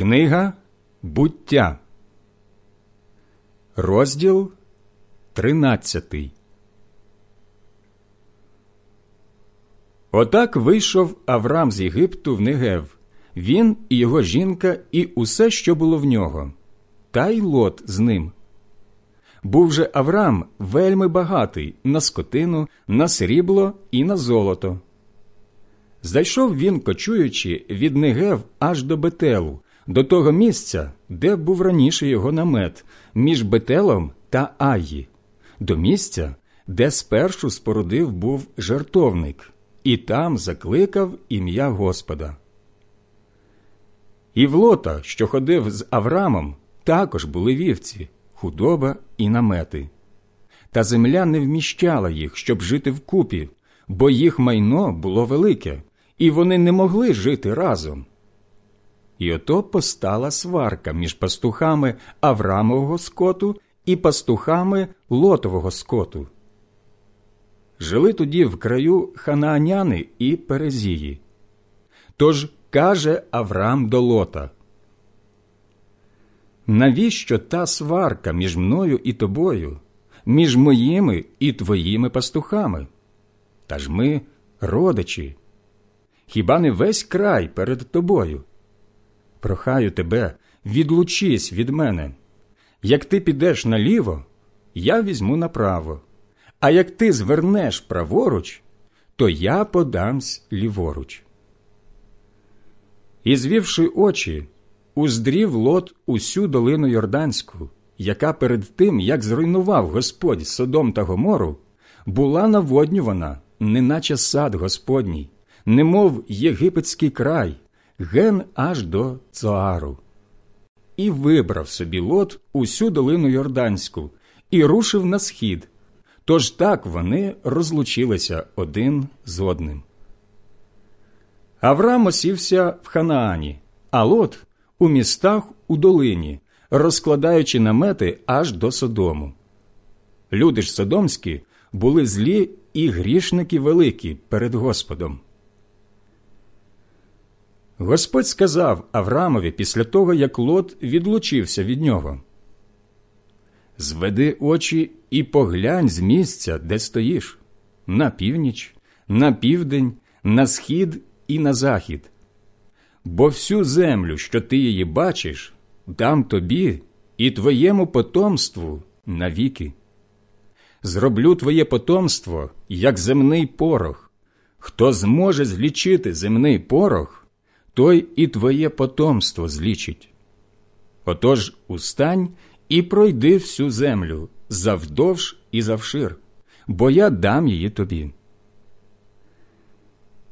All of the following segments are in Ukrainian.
Книга буття, розділ тринадцятий. Отак вийшов Авраам з Єгипту в Негев, він і його жінка, і усе, що було в нього, та й лот з ним. Був же Авраам вельми багатий на скотину, на срібло і на золото. Зайшов він, кочуючи від Негев аж до Бетелу, до того місця, де був раніше його намет, між Бетелом та Аї, до місця, де спершу спорудив був жертовник, і там закликав ім'я Господа. І в лота, що ходив з Аврамом, також були вівці, худоба і намети. Та земля не вміщала їх, щоб жити вкупі, бо їх майно було велике, і вони не могли жити разом. І ото постала сварка між пастухами Аврамового скоту і пастухами Лотового скоту. Жили тоді в краю ханааняни і Перезії. Тож каже Авраам до Лота, навіщо та сварка між мною і тобою, між моїми і твоїми пастухами? Та ж ми родичі. Хіба не весь край перед тобою? Прохаю тебе, відлучись від мене. Як ти підеш наліво, я візьму направо, а як ти звернеш праворуч, то я подамсь ліворуч. І звівши очі, уздрів лот усю долину Йорданську, яка перед тим, як зруйнував Господь Содом та Гомору, була наводнювана, неначе сад Господній, немов єгипетський край, ген аж до Цоару. І вибрав собі лот усю долину Йорданську і рушив на схід. Тож так вони розлучилися один з одним. Авраам осівся в Ханаані, а лот у містах у долині, розкладаючи намети аж до Содому. Люди ж содомські були злі і грішники великі перед Господом. Господь сказав Авраамові після того, як Лот відлучився від нього. Зведи очі і поглянь з місця, де стоїш, на північ, на південь, на схід і на захід. Бо всю землю, що ти її бачиш, дам тобі і твоєму потомству навіки. Зроблю твоє потомство, як земний порох. Хто зможе злічити земний порох, той і твоє потомство злічить. Отож устань і пройди всю землю завдовж і завшир, бо я дам її тобі.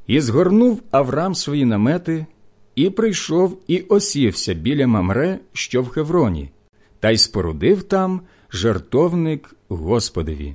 І згорнув Авраам свої намети, і прийшов і осівся біля Мамре, що в Хевроні, та й спорудив там жартовник Господові.